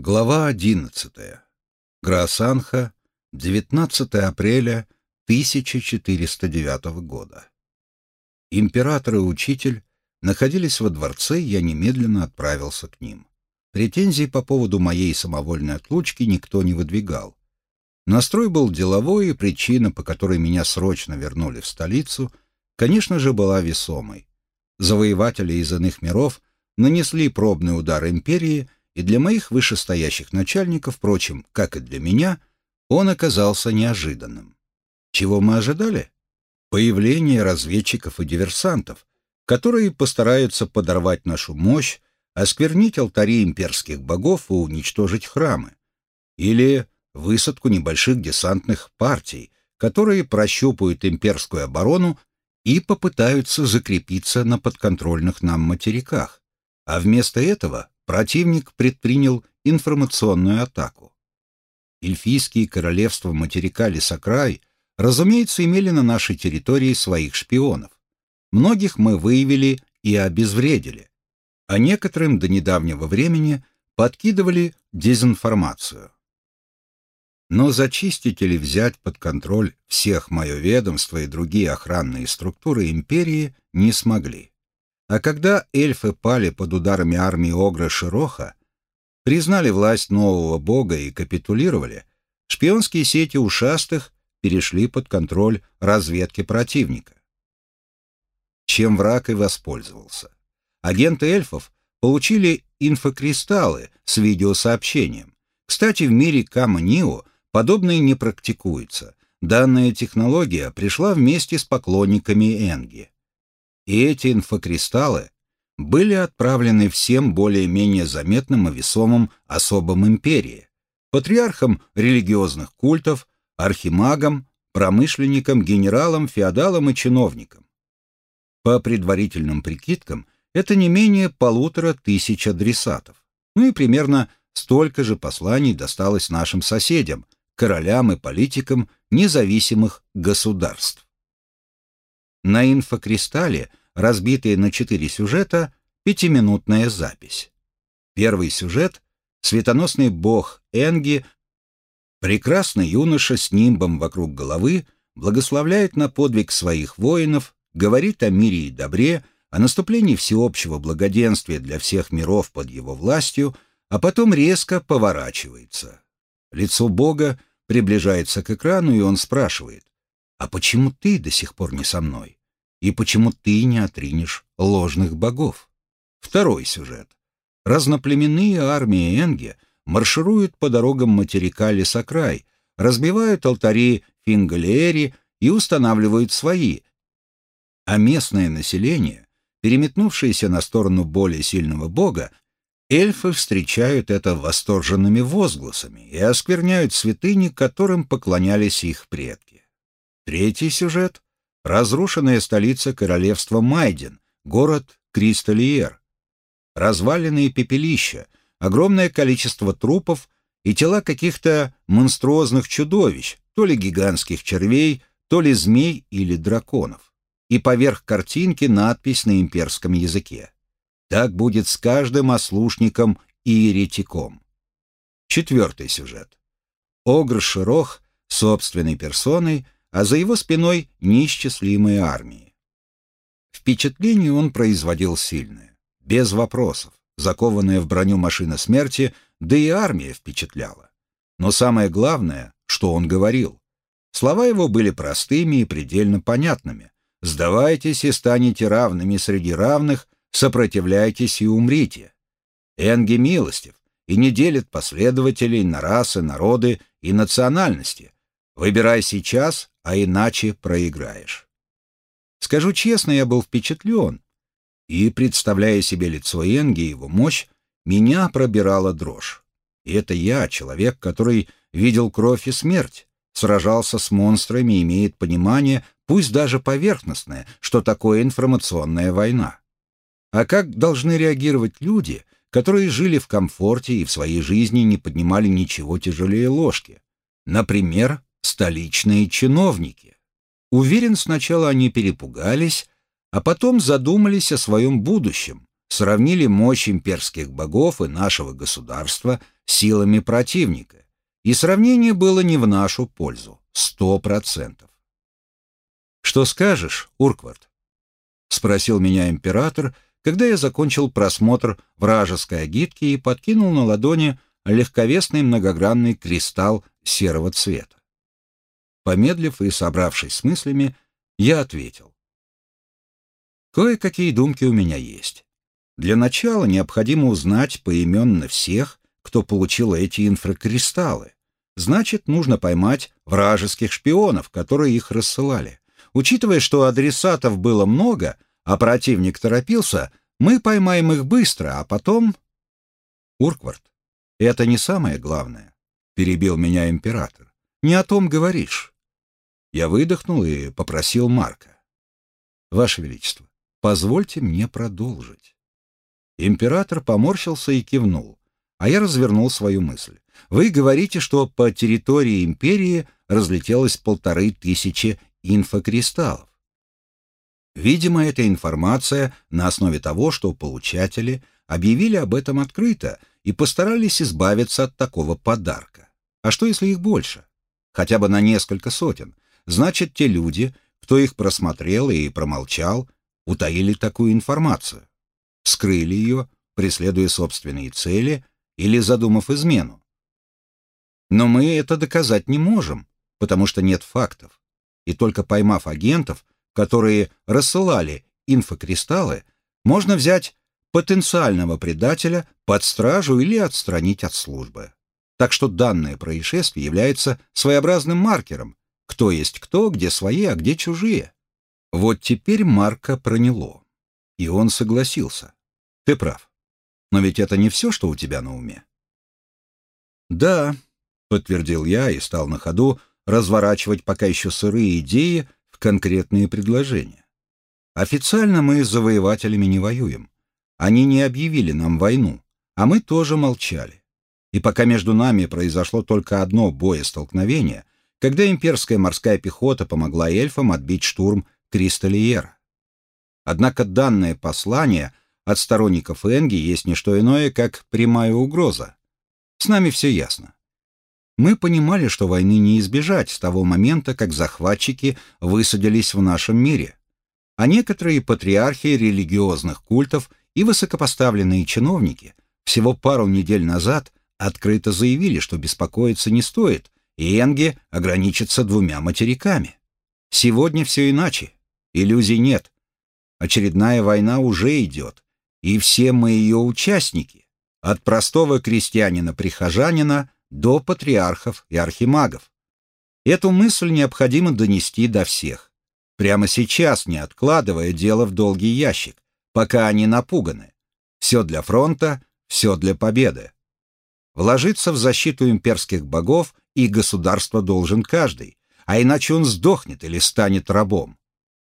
Глава 11. Граосанха, 19 апреля 1409 года. Император и учитель находились во дворце, и я немедленно отправился к ним. Претензий по поводу моей самовольной отлучки никто не выдвигал. Настрой был деловой, и причина, по которой меня срочно вернули в столицу, конечно же, была весомой. Завоеватели из иных миров нанесли пробный удар империи — и для моих вышестоящих начальников, впрочем, как и для меня, он оказался неожиданным. Чего мы ожидали? Появление разведчиков и диверсантов, которые постараются подорвать нашу мощь, осквернить алтари имперских богов и уничтожить храмы. Или высадку небольших десантных партий, которые прощупают имперскую оборону и попытаются закрепиться на подконтрольных нам материках. А вместо этого противник предпринял информационную атаку. Эльфийские королевства материка Лесокрай, разумеется, имели на нашей территории своих шпионов. Многих мы выявили и обезвредили, а некоторым до недавнего времени подкидывали дезинформацию. Но зачистить или взять под контроль всех мое ведомство и другие охранные структуры империи не смогли. А когда эльфы пали под ударами армии Огра Широха, признали власть нового бога и капитулировали, шпионские сети ушастых перешли под контроль разведки противника. Чем враг и воспользовался. Агенты эльфов получили инфокристаллы с видеосообщением. Кстати, в мире Кама-Нио подобное не практикуется. Данная технология пришла вместе с поклонниками Энги и эти инфокристаллы были отправлены всем более-менее заметным и весомым особам империи, патриархам религиозных культов, архимагам, промышленникам, генералам, феодалам и чиновникам. По предварительным прикидкам, это не менее полутора тысяч адресатов. Ну и примерно столько же посланий досталось нашим соседям, королям и политикам независимых государств. На инфокристалле разбитые на четыре сюжета, пятиминутная запись. Первый сюжет — светоносный бог Энги, прекрасный юноша с нимбом вокруг головы, благословляет на подвиг своих воинов, говорит о мире и добре, о наступлении всеобщего благоденствия для всех миров под его властью, а потом резко поворачивается. Лицо Бога приближается к экрану, и он спрашивает, «А почему ты до сих пор не со мной?» И почему ты не отринешь ложных богов? Второй сюжет. Разноплеменные армии Энге маршируют по дорогам материка Лесокрай, разбивают алтари Фингалиэри и устанавливают свои, а местное население, переметнувшееся на сторону более сильного бога, эльфы встречают это восторженными возгласами и оскверняют святыни, которым поклонялись их предки. Третий сюжет разрушенная столица королевства Майден, город Кристалиер, разваленные пепелища, огромное количество трупов и тела каких-то монструозных чудовищ, то ли гигантских червей, то ли змей или драконов. И поверх картинки надпись на имперском языке. Так будет с каждым ослушником и еретиком. Четвертый сюжет. Огр Широх собственной персоной – а за его спиной неисчислимые армии. Впечатление он производил сильное, без вопросов, закованная в броню машина смерти, да и армия впечатляла. Но самое главное, что он говорил. Слова его были простыми и предельно понятными. «Сдавайтесь и станете равными среди равных, сопротивляйтесь и умрите». Энги милостив и не делит последователей на расы, народы и национальности. Выбирай сейчас, а иначе проиграешь. Скажу честно, я был впечатлен, и, представляя себе лицо Энги и его мощь, меня пробирала дрожь. И это я, человек, который видел кровь и смерть, сражался с монстрами, имеет понимание, пусть даже поверхностное, что такое информационная война. А как должны реагировать люди, которые жили в комфорте и в своей жизни не поднимали ничего тяжелее ложки? Например, столичные чиновники. Уверен, сначала они перепугались, а потом задумались о своем будущем, сравнили мощь имперских богов и нашего государства силами противника, и сравнение было не в нашу пользу, сто процентов. «Что скажешь, Урквард?» — спросил меня император, когда я закончил просмотр вражеской агитки и подкинул на ладони легковесный многогранный кристалл серого цвета. Помедлив и собравшись с мыслями, я ответил. Кое-какие думки у меня есть. Для начала необходимо узнать поименно всех, кто получил эти инфракристаллы. Значит, нужно поймать вражеских шпионов, которые их рассылали. Учитывая, что адресатов было много, а противник торопился, мы поймаем их быстро, а потом... Урквард, это не самое главное, перебил меня император. Не о том говоришь. Я выдохнул и попросил Марка. «Ваше Величество, позвольте мне продолжить». Император поморщился и кивнул, а я развернул свою мысль. «Вы говорите, что по территории империи разлетелось полторы тысячи инфокристаллов. Видимо, эта информация на основе того, что получатели объявили об этом открыто и постарались избавиться от такого подарка. А что, если их больше? Хотя бы на несколько сотен – Значит, те люди, кто их просмотрел и промолчал, утаили такую информацию, скрыли ее, преследуя собственные цели или задумав измену. Но мы это доказать не можем, потому что нет фактов. И только поймав агентов, которые рассылали инфокристаллы, можно взять потенциального предателя под стражу или отстранить от службы. Так что данное происшествие является своеобразным маркером, кто есть кто, где свои, а где чужие. Вот теперь Марка проняло. И он согласился. Ты прав. Но ведь это не все, что у тебя на уме. Да, подтвердил я и стал на ходу разворачивать пока еще сырые идеи в конкретные предложения. Официально мы с завоевателями не воюем. Они не объявили нам войну, а мы тоже молчали. И пока между нами произошло только одно боестолкновение, когда имперская морская пехота помогла эльфам отбить штурм Кристалиера. Однако данное послание от сторонников Энги есть не что иное, как прямая угроза. С нами все ясно. Мы понимали, что войны не избежать с того момента, как захватчики высадились в нашем мире. А некоторые патриархи религиозных культов и высокопоставленные чиновники всего пару недель назад открыто заявили, что беспокоиться не стоит, и Энге ограничится двумя материками. Сегодня все иначе. Иллюзий нет. Очередная война уже идет, и все мы ее участники, от простого крестьянина-прихожанина до патриархов и архимагов. Эту мысль необходимо донести до всех, прямо сейчас, не откладывая дело в долгий ящик, пока они напуганы. Все для фронта, все для победы. Вложиться в защиту имперских богов и государства должен каждый, а иначе он сдохнет или станет рабом.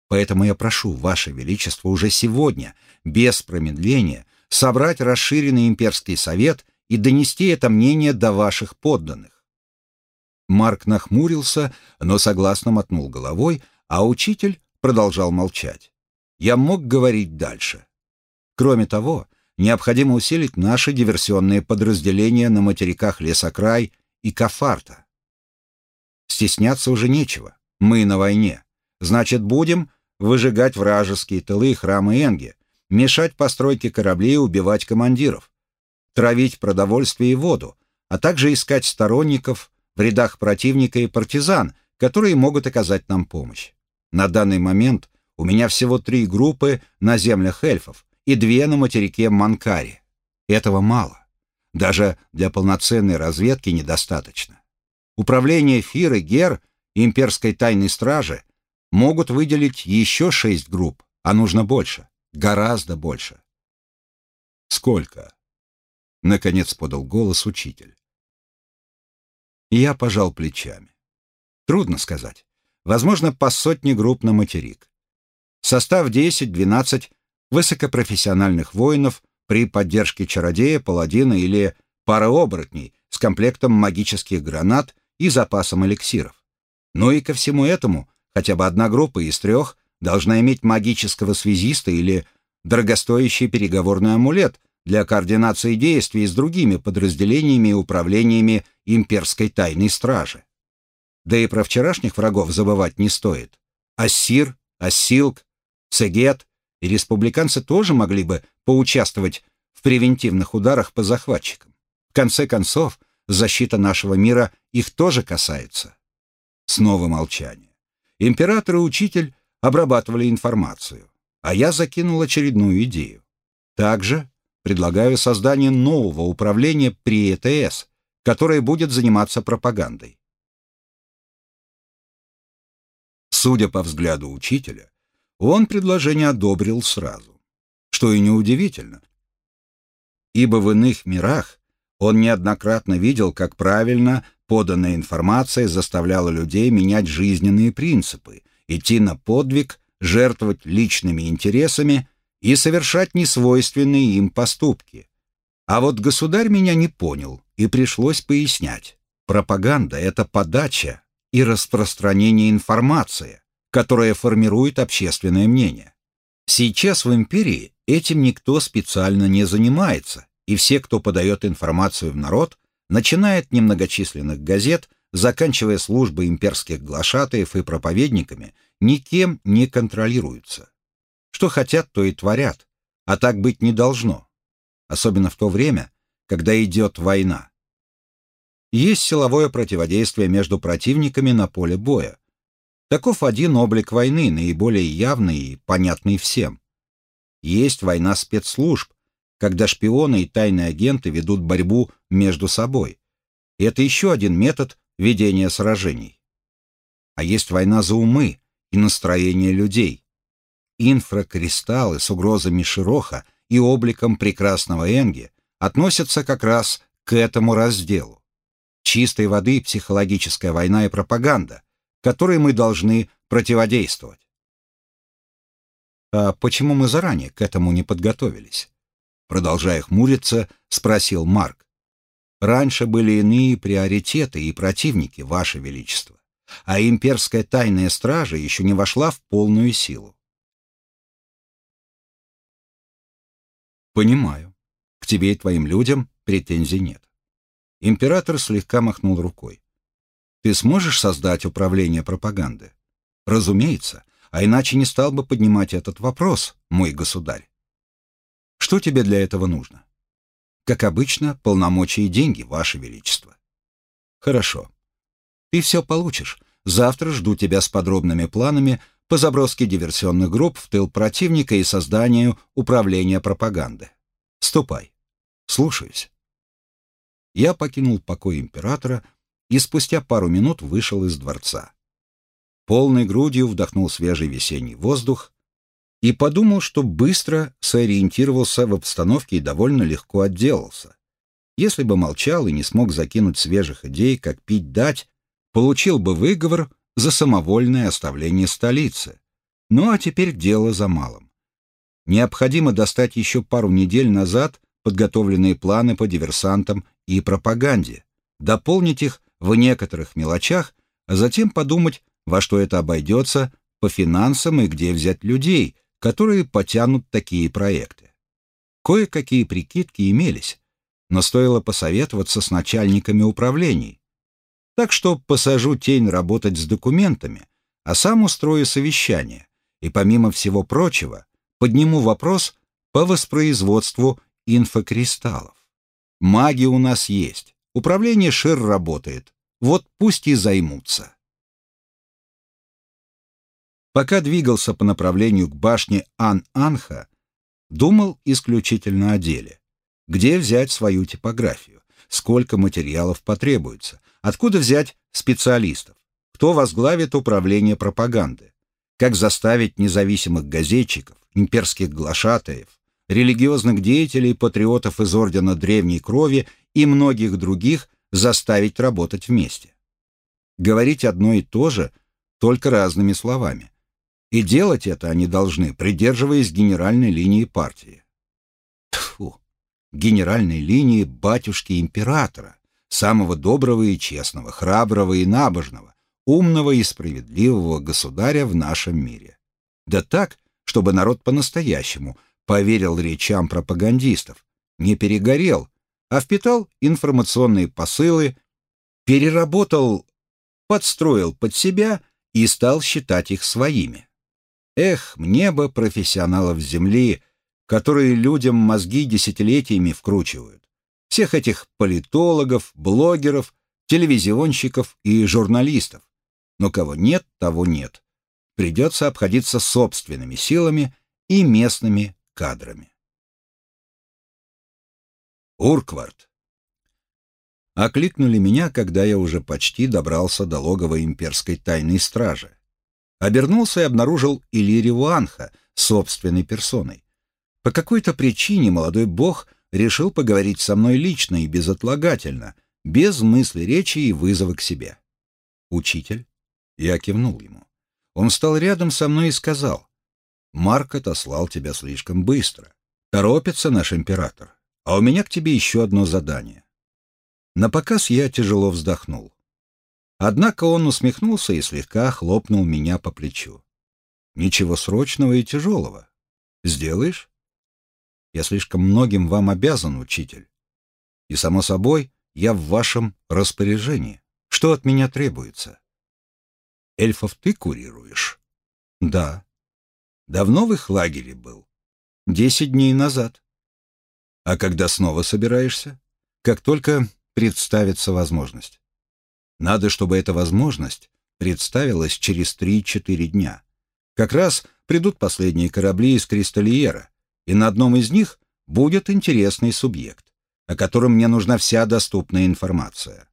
Поэтому я прошу, Ваше Величество, уже сегодня, без промедления, собрать расширенный имперский совет и донести это мнение до ваших подданных. Марк нахмурился, но согласно мотнул головой, а учитель продолжал молчать. Я мог говорить дальше. Кроме того, необходимо усилить наши диверсионные подразделения на материках Лесокрай и Кафарта. Стесняться уже нечего. Мы на войне. Значит, будем выжигать вражеские тылы и храмы Энги, мешать постройке кораблей и убивать командиров, травить продовольствие и воду, а также искать сторонников в рядах противника и партизан, которые могут оказать нам помощь. На данный момент у меня всего три группы на землях эльфов и две на материке Манкари. Этого мало. Даже для полноценной разведки недостаточно. Управление ФИР ГЕР имперской тайной стражи могут выделить еще шесть групп, а нужно больше, гораздо больше. Сколько? Наконец подал голос учитель. я пожал плечами. Трудно сказать. Возможно, по сотне групп на материк. Состав 10-12 высокопрофессиональных воинов при поддержке чародея, паладина или пары оборотней с комплектом магических гранат и запасом эликсиров. Но и ко всему этому хотя бы одна группа из трех должна иметь магического связиста или дорогостоящий переговорный амулет для координации действий с другими подразделениями и управлениями имперской тайной стражи. Да и про вчерашних врагов забывать не стоит. Ассир, Ассилк, Сегет и республиканцы тоже могли бы поучаствовать в превентивных ударах по захватчикам. В конце концов, защита нашего мира их тоже касается. Снова молчание. Император и учитель обрабатывали информацию, а я закинул очередную идею. Также предлагаю создание нового управления при ЭТС, которое будет заниматься пропагандой. Судя по взгляду учителя, он предложение одобрил сразу. Что и неудивительно, ибо в иных мирах он неоднократно видел, как правильно поданная информация заставляла людей менять жизненные принципы, идти на подвиг, жертвовать личными интересами и совершать несвойственные им поступки. А вот государь меня не понял, и пришлось пояснять. Пропаганда — это подача и распространение информации, которая формирует общественное мнение. Сейчас в империи этим никто специально не занимается, и все, кто подает информацию в народ, начиная от немногочисленных газет, заканчивая службой имперских глашатаев и проповедниками, никем не контролируются. Что хотят, то и творят, а так быть не должно, особенно в то время, когда идет война. Есть силовое противодействие между противниками на поле боя. Таков один облик войны, наиболее явный и понятный всем. Есть война спецслужб, когда шпионы и тайные агенты ведут борьбу между собой. И это еще один метод ведения сражений. А есть война за умы и настроение людей. Инфракристаллы с угрозами Широха и обликом прекрасного Энги относятся как раз к этому разделу. Чистой воды психологическая война и пропаганда, которой мы должны противодействовать. А почему мы заранее к этому не подготовились? Продолжая хмуриться, спросил Марк. Раньше были иные приоритеты и противники, Ваше Величество, а имперская тайная стража еще не вошла в полную силу. Понимаю. К тебе и твоим людям претензий нет. Император слегка махнул рукой. Ты сможешь создать управление пропаганды? Разумеется, а иначе не стал бы поднимать этот вопрос, мой государь. Что тебе для этого нужно? Как обычно, полномочия и деньги, Ваше Величество. Хорошо. Ты все получишь. Завтра жду тебя с подробными планами по заброске диверсионных групп в тыл противника и созданию управления пропаганды. Ступай. Слушаюсь. Я покинул покой императора и спустя пару минут вышел из дворца. Полной грудью вдохнул свежий весенний воздух и подумал, что быстро сориентировался в обстановке и довольно легко отделался. Если бы молчал и не смог закинуть свежих идей, как пить дать, получил бы выговор за самовольное оставление столицы. Ну а теперь дело за малым. Необходимо достать еще пару недель назад подготовленные планы по диверсантам и пропаганде, дополнить их в некоторых мелочах, а затем подумать, во что это обойдется по финансам и где взять людей, которые потянут такие проекты. Кое-какие прикидки имелись, но стоило посоветоваться с начальниками управлений. Так что посажу тень работать с документами, а сам устрою совещание и, помимо всего прочего, подниму вопрос по воспроизводству инфокристаллов. Маги у нас есть, управление ШИР работает, вот пусть и займутся. Пока двигался по направлению к башне Ан-Анха, думал исключительно о деле. Где взять свою типографию? Сколько материалов потребуется? Откуда взять специалистов? Кто возглавит управление пропаганды? Как заставить независимых газетчиков, имперских глашатаев, религиозных деятелей, патриотов из Ордена Древней Крови и многих других заставить работать вместе? Говорить одно и то же, только разными словами. И делать это они должны, придерживаясь генеральной линии партии. Тьфу, генеральной линии батюшки-императора, самого доброго и честного, храброго и набожного, умного и справедливого государя в нашем мире. Да так, чтобы народ по-настоящему поверил речам пропагандистов, не перегорел, а впитал информационные посылы, переработал, подстроил под себя и стал считать их своими. Эх, мне бы профессионалов Земли, которые людям мозги десятилетиями вкручивают. Всех этих политологов, блогеров, телевизионщиков и журналистов. Но кого нет, того нет. Придется обходиться собственными силами и местными кадрами. Урквард. Окликнули меня, когда я уже почти добрался до логова имперской тайной стражи. Обернулся и обнаружил Иллирию Анха собственной персоной. По какой-то причине молодой бог решил поговорить со мной лично и безотлагательно, без мысли речи и вызова к себе. «Учитель?» Я кивнул ему. Он встал рядом со мной и сказал, «Марк отослал тебя слишком быстро. Торопится наш император, а у меня к тебе еще одно задание». На показ я тяжело вздохнул. Однако он усмехнулся и слегка хлопнул меня по плечу. «Ничего срочного и тяжелого. Сделаешь?» Я слишком многим вам обязан, учитель. И, само собой, я в вашем распоряжении. Что от меня требуется? Эльфов ты курируешь? Да. Давно в их лагере был? Десять дней назад. А когда снова собираешься? Как только представится возможность. Надо, чтобы эта возможность представилась через три-четыре дня. Как раз придут последние корабли из Кристалиера, и на одном из них будет интересный субъект, о котором мне нужна вся доступная информация.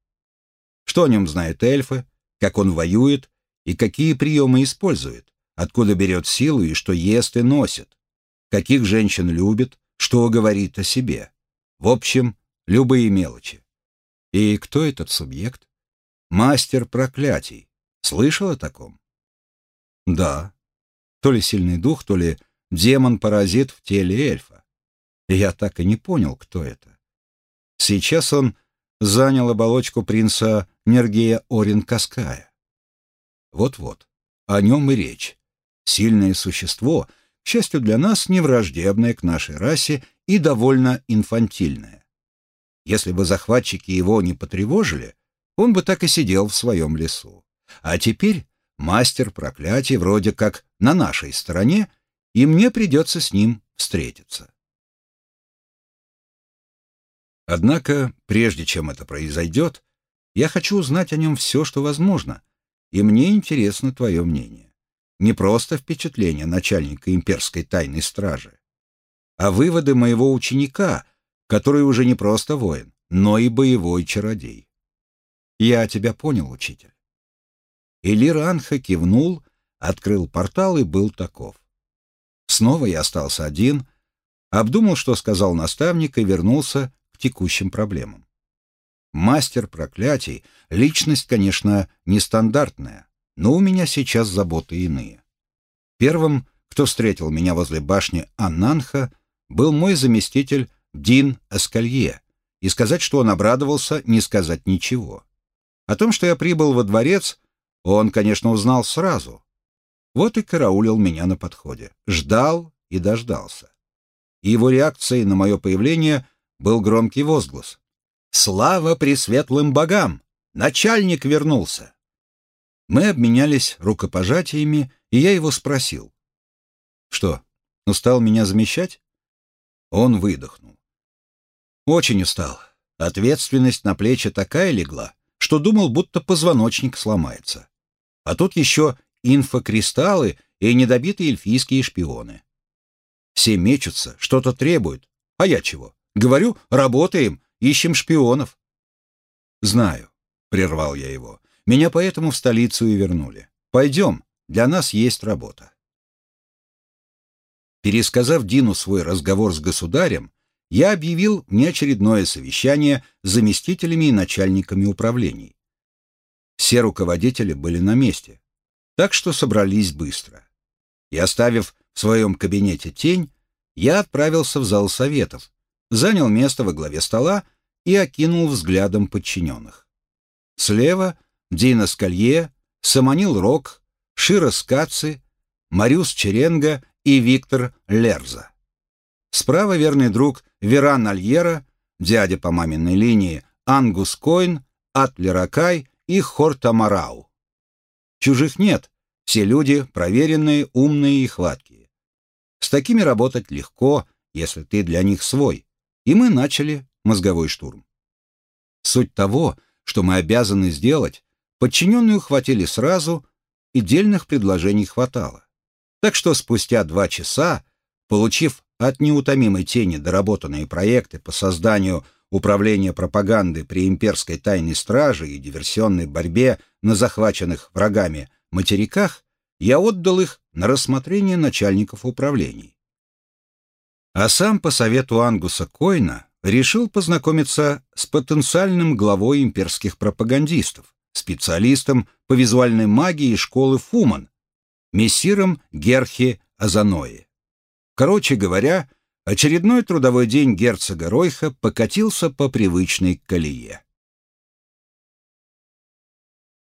Что о нем знают эльфы, как он воюет и какие приемы использует, откуда берет силу и что ест и носит, каких женщин любит, что говорит о себе. В общем, любые мелочи. И кто этот субъект? Мастер проклятий. Слышал о таком? Да. То ли сильный дух, то ли демон-паразит в теле эльфа. Я так и не понял, кто это. Сейчас он занял оболочку принца Нергея Орин-Каская. Вот-вот, о нем и речь. Сильное существо, к счастью для нас, не враждебное к нашей расе и довольно инфантильное. Если бы захватчики его не потревожили, он бы так и сидел в своем лесу. А теперь мастер проклятий вроде как на нашей стороне и мне придется с ним встретиться. Однако, прежде чем это произойдет, я хочу узнать о нем все, что возможно, и мне интересно твое мнение. Не просто впечатление начальника имперской тайной стражи, а выводы моего ученика, который уже не просто воин, но и боевой чародей. Я тебя понял, учитель. Элир Анха кивнул, открыл портал и был таков. Снова я остался один, обдумал, что сказал наставник, и вернулся к текущим проблемам. Мастер проклятий — личность, конечно, нестандартная, но у меня сейчас заботы иные. Первым, кто встретил меня возле башни Аннанха, был мой заместитель Дин Эскалье, и сказать, что он обрадовался, не сказать ничего. О том, что я прибыл во дворец, он, конечно, узнал сразу, вот и караулил меня на подходе. Ждал и дождался. И его реакцией на мое появление был громкий возглас. «Слава пресветлым богам! Начальник вернулся!» Мы обменялись рукопожатиями, и я его спросил. «Что, устал меня замещать?» Он выдохнул. «Очень устал. Ответственность на плечи такая легла, что думал, будто позвоночник сломается. А тут еще инфокристаллы и недобитые эльфийские шпионы. Все мечутся, что-то требуют. А я чего? Говорю, работаем, ищем шпионов. Знаю, прервал я его. Меня поэтому в столицу и вернули. Пойдем, для нас есть работа. Пересказав Дину свой разговор с государем, я объявил неочередное совещание с заместителями и начальниками управлений. Все руководители были на месте, так что собрались быстро. И оставив в своем кабинете тень, я отправился в зал советов, занял место во главе стола и окинул взглядом подчиненных. Слева Дина Скалье, Саманил Рок, Шира Скаци, Мариус Черенга и Виктор Лерза. Справа верный друг Веран Альера, дядя по маминой линии Ангус Койн, Атлеракай и Хортамарау. Чужих нет, все люди проверенные, умные и хваткие. С такими работать легко, если ты для них свой. И мы начали мозговой штурм. Суть того, что мы обязаны сделать, подчиненные ухватили сразу, и дельных предложений хватало. Так что спустя два часа, получив от неутомимой тени доработанные проекты по созданию управления пропаганды при имперской тайной страже и диверсионной борьбе на захваченных врагами материках, я отдал их на рассмотрение начальников управлений. А сам по совету Ангуса Койна решил познакомиться с потенциальным главой имперских пропагандистов, специалистом по визуальной магии школы Фуман, мессиром Герхи Азанои. Короче говоря, очередной трудовой день герцога Ройха покатился по привычной колее.